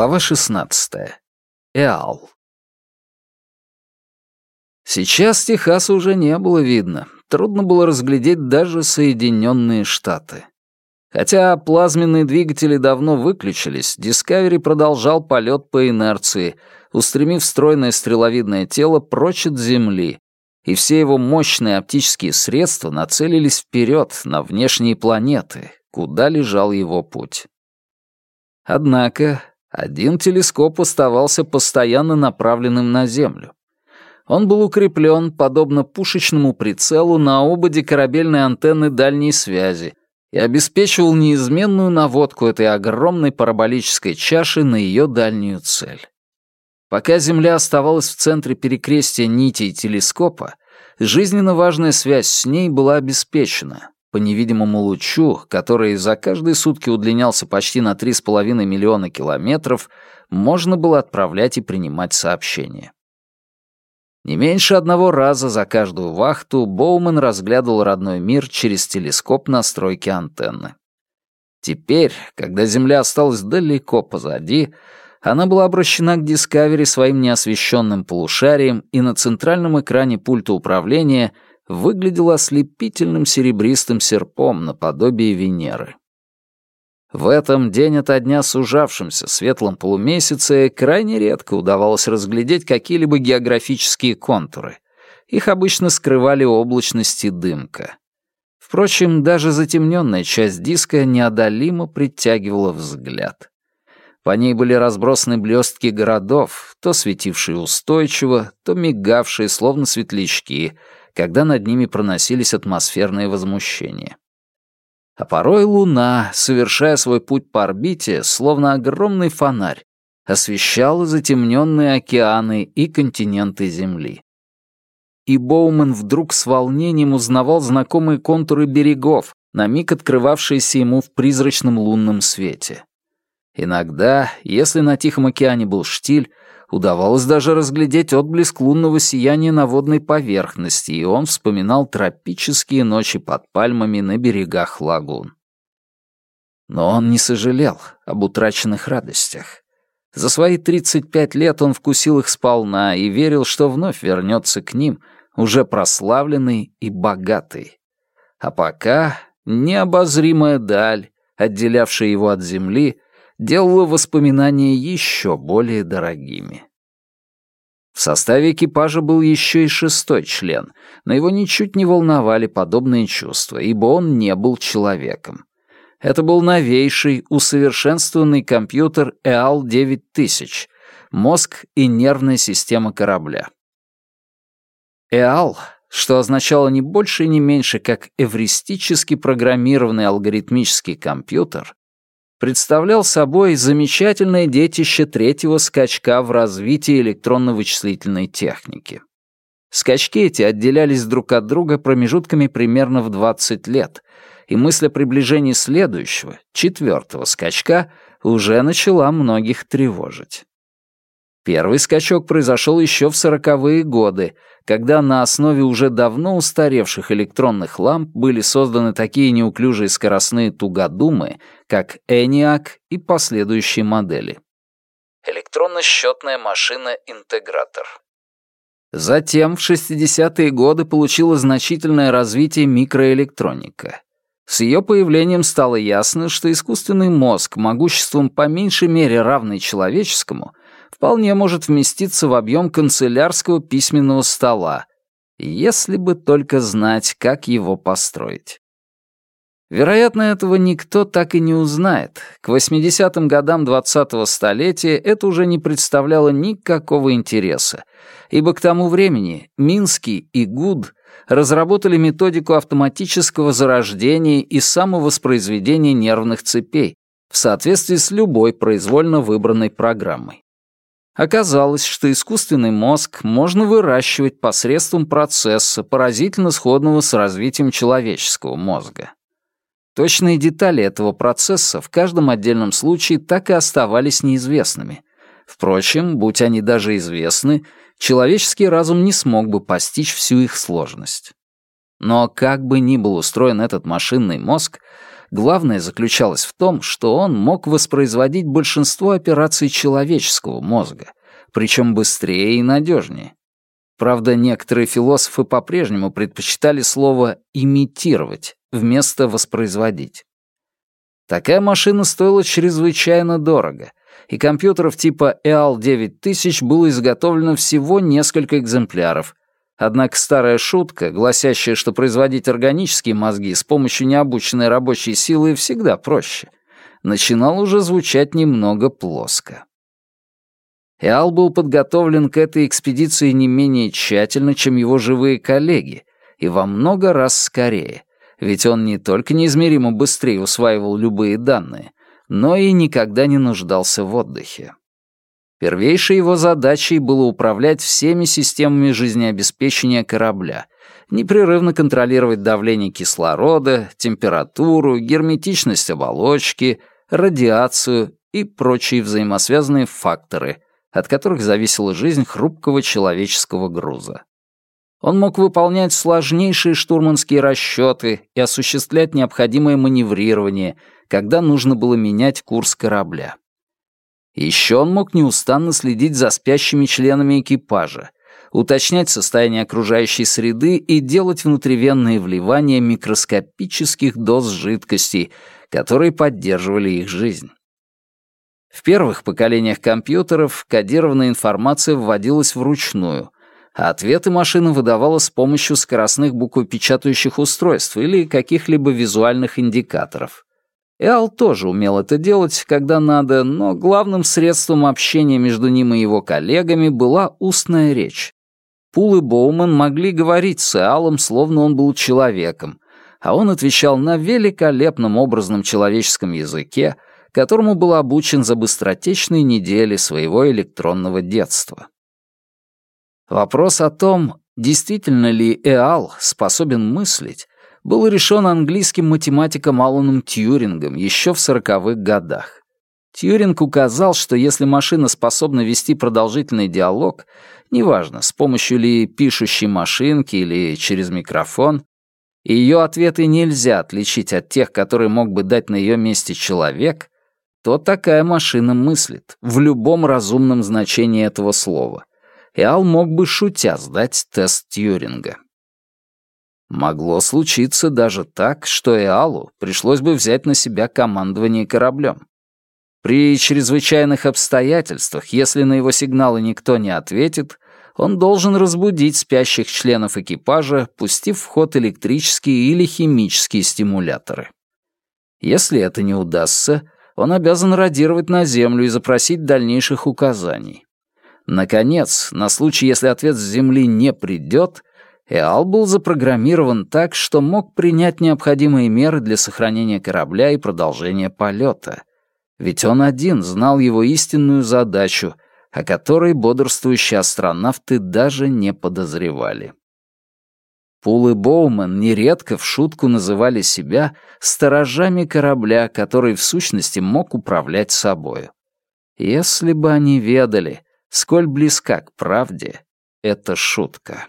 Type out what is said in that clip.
Глава 16. Эал. Сейчас Техаса уже не было видно. Трудно было разглядеть даже Соединенные Штаты. Хотя плазменные двигатели давно выключились, Discovery продолжал полет по инерции, устремив стройное стреловидное тело прочь от Земли, и все его мощные оптические средства нацелились вперед на внешние планеты, куда лежал его путь. Однако один телескоп оставался постоянно направленным на Землю. Он был укреплен, подобно пушечному прицелу, на ободе корабельной антенны дальней связи и обеспечивал неизменную наводку этой огромной параболической чаши на ее дальнюю цель. Пока Земля оставалась в центре перекрестия нитей телескопа, жизненно важная связь с ней была обеспечена, по невидимому лучу, который за каждые сутки удлинялся почти на 3,5 миллиона километров, можно было отправлять и принимать сообщения. Не меньше одного раза за каждую вахту Боуман разглядывал родной мир через телескоп настройки антенны. Теперь, когда Земля осталась далеко позади, она была обращена к Discovery своим неосвещенным полушарием, и на центральном экране пульта управления — выглядел ослепительным серебристым серпом наподобие Венеры. В этом день ото дня сужавшемся светлом полумесяце крайне редко удавалось разглядеть какие-либо географические контуры. Их обычно скрывали облачность и дымка. Впрочем, даже затемненная часть диска неодолимо притягивала взгляд. По ней были разбросаны блестки городов, то светившие устойчиво, то мигавшие, словно светлячки — когда над ними проносились атмосферные возмущения. А порой луна, совершая свой путь по орбите, словно огромный фонарь, освещала затемненные океаны и континенты Земли. И Боуман вдруг с волнением узнавал знакомые контуры берегов, на миг открывавшиеся ему в призрачном лунном свете. Иногда, если на Тихом океане был штиль, Удавалось даже разглядеть отблеск лунного сияния на водной поверхности, и он вспоминал тропические ночи под пальмами на берегах лагун. Но он не сожалел об утраченных радостях. За свои 35 лет он вкусил их сполна и верил, что вновь вернется к ним, уже прославленный и богатый. А пока необозримая даль, отделявшая его от земли, делало воспоминания еще более дорогими. В составе экипажа был еще и шестой член, но его ничуть не волновали подобные чувства, ибо он не был человеком. Это был новейший, усовершенствованный компьютер EAL 9000, мозг и нервная система корабля. EAL, что означало не больше и не меньше, как эвристически программированный алгоритмический компьютер, представлял собой замечательное детище третьего скачка в развитии электронно-вычислительной техники. Скачки эти отделялись друг от друга промежутками примерно в 20 лет, и мысль о приближении следующего, четвертого скачка, уже начала многих тревожить. Первый скачок произошел еще в сороковые годы, когда на основе уже давно устаревших электронных ламп были созданы такие неуклюжие скоростные тугодумы, как ENIAC и последующие модели. Электронно-счетная машина-интегратор. Затем в 60-е годы получила значительное развитие микроэлектроника. С ее появлением стало ясно, что искусственный мозг могуществом по меньшей мере равный человеческому вполне может вместиться в объем канцелярского письменного стола, если бы только знать, как его построить. Вероятно, этого никто так и не узнает. К 80-м годам 20-го столетия это уже не представляло никакого интереса, ибо к тому времени Минский и Гуд разработали методику автоматического зарождения и самовоспроизведения нервных цепей в соответствии с любой произвольно выбранной программой. Оказалось, что искусственный мозг можно выращивать посредством процесса, поразительно сходного с развитием человеческого мозга. Точные детали этого процесса в каждом отдельном случае так и оставались неизвестными. Впрочем, будь они даже известны, человеческий разум не смог бы постичь всю их сложность. Но как бы ни был устроен этот машинный мозг, Главное заключалось в том, что он мог воспроизводить большинство операций человеческого мозга, причем быстрее и надежнее. Правда, некоторые философы по-прежнему предпочитали слово «имитировать» вместо «воспроизводить». Такая машина стоила чрезвычайно дорого, и компьютеров типа EAL 9000 было изготовлено всего несколько экземпляров. Однако старая шутка, гласящая, что производить органические мозги с помощью необученной рабочей силы всегда проще, начинала уже звучать немного плоско. Эал был подготовлен к этой экспедиции не менее тщательно, чем его живые коллеги, и во много раз скорее, ведь он не только неизмеримо быстрее усваивал любые данные, но и никогда не нуждался в отдыхе. Первейшей его задачей было управлять всеми системами жизнеобеспечения корабля, непрерывно контролировать давление кислорода, температуру, герметичность оболочки, радиацию и прочие взаимосвязанные факторы, от которых зависела жизнь хрупкого человеческого груза. Он мог выполнять сложнейшие штурманские расчеты и осуществлять необходимое маневрирование, когда нужно было менять курс корабля. Еще он мог неустанно следить за спящими членами экипажа, уточнять состояние окружающей среды и делать внутривенные вливания микроскопических доз жидкостей, которые поддерживали их жизнь. В первых поколениях компьютеров кодированная информация вводилась вручную, а ответы машина выдавала с помощью скоростных буквопечатающих устройств или каких-либо визуальных индикаторов. Эал тоже умел это делать, когда надо, но главным средством общения между ним и его коллегами была устная речь. Пул и Боуман могли говорить с Эалом, словно он был человеком, а он отвечал на великолепном образном человеческом языке, которому был обучен за быстротечные недели своего электронного детства. Вопрос о том, действительно ли Эал способен мыслить, был решен английским математиком Аланом Тьюрингом еще в сороковых годах. Тьюринг указал, что если машина способна вести продолжительный диалог, неважно, с помощью ли пишущей машинки или через микрофон, ее ответы нельзя отличить от тех, которые мог бы дать на ее месте человек, то такая машина мыслит, в любом разумном значении этого слова. И Ал мог бы шутя сдать тест Тьюринга. Могло случиться даже так, что Эалу пришлось бы взять на себя командование кораблем. При чрезвычайных обстоятельствах, если на его сигналы никто не ответит, он должен разбудить спящих членов экипажа, пустив в ход электрические или химические стимуляторы. Если это не удастся, он обязан радировать на Землю и запросить дальнейших указаний. Наконец, на случай, если ответ с Земли не придет, Эал был запрограммирован так, что мог принять необходимые меры для сохранения корабля и продолжения полета. Ведь он один знал его истинную задачу, о которой бодрствующие астронавты даже не подозревали. Пул и Боуман нередко в шутку называли себя сторожами корабля, который в сущности мог управлять собою. Если бы они ведали, сколь близка к правде эта шутка.